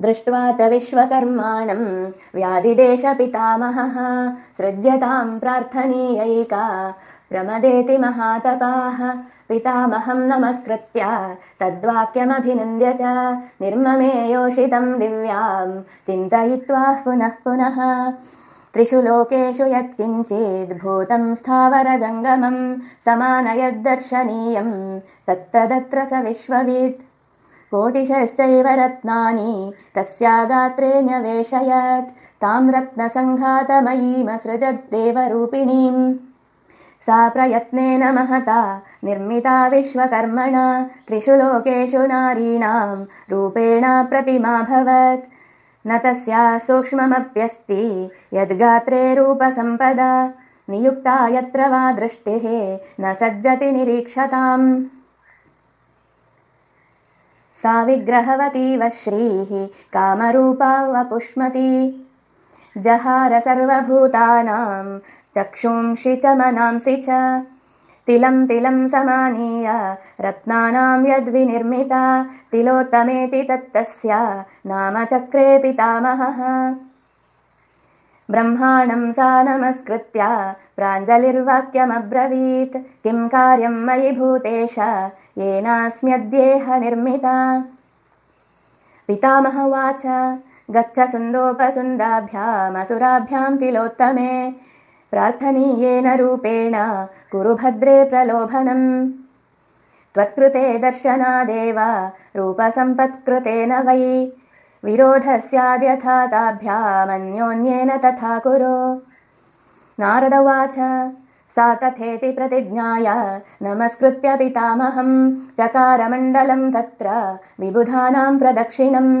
दृष्ट्वा च विश्वकर्माणम्। व्याधिदेशपितामहः सृज्यताम् प्रार्थनीयैका। प्रमदेति महातपाः पितामहम् नमस्कृत्य। तद्वाक्यमभिनन्द्य च निर्ममे योषितम् दिव्याम् चिन्तयित्वा पुनः पुनः। त्रिषु लोकेषु यत्किञ्चिद्भूतम् स्थावरजङ्गमम् समानयद्दर्शनीयम्। तत्तदत्र स विश्ववित् कोटिशश्चैव रत्नानि तस्या गात्रे न्यवेशयत् ताम् रत्नसङ्घातमयीमसृजद्देवरूपिणीम् सा प्रयत्नेन महता निर्मिता विश्वकर्मणा त्रिषु लोकेषु नारीणाम् रूपेण प्रतिमाभवत् न तस्या सूक्ष्ममप्यस्ति यद्गात्रे रूपसम्पदा नियुक्ता यत्र वा दृष्टिः न सज्जति निरीक्षताम् सा विग्रहवतीव श्रीः कामरूपा वपुष्मती जहार सर्वभूतानाम् चक्षुंषि च मनांसि च। तिलम् तिलम् समानीय रत्नानाम् यद्विनिर्मिता तिलोत्तमेति तत्तस्य नाम चक्रे पितामहः ब्रह्माणम् सा नमस्कृत्य प्राञ्जलिर्वाक्यमब्रवीत्। किम् कार्यम् मयि भूतेश येनास्म्यद्येह निर्मिता पितामह उवाच गच्छ सुन्दोपसुन्दाभ्यामसुराभ्याम् तिलोत्तमे। प्रार्थनीयेन रूपेण कुरु भद्रे प्रलोभनम्। त्वत्कृते दर्शनादेव रूपसम्पत्कृतेन वै विरोधः स्याद्यथा ताभ्यामन्योन्येन तथा कुरु। नारद उवाच सा तथेति प्रतिज्ञाय नमस्कृत्य पितामहम् चकारमण्डलम् तत्र विबुधानाम् प्रदक्षिणम्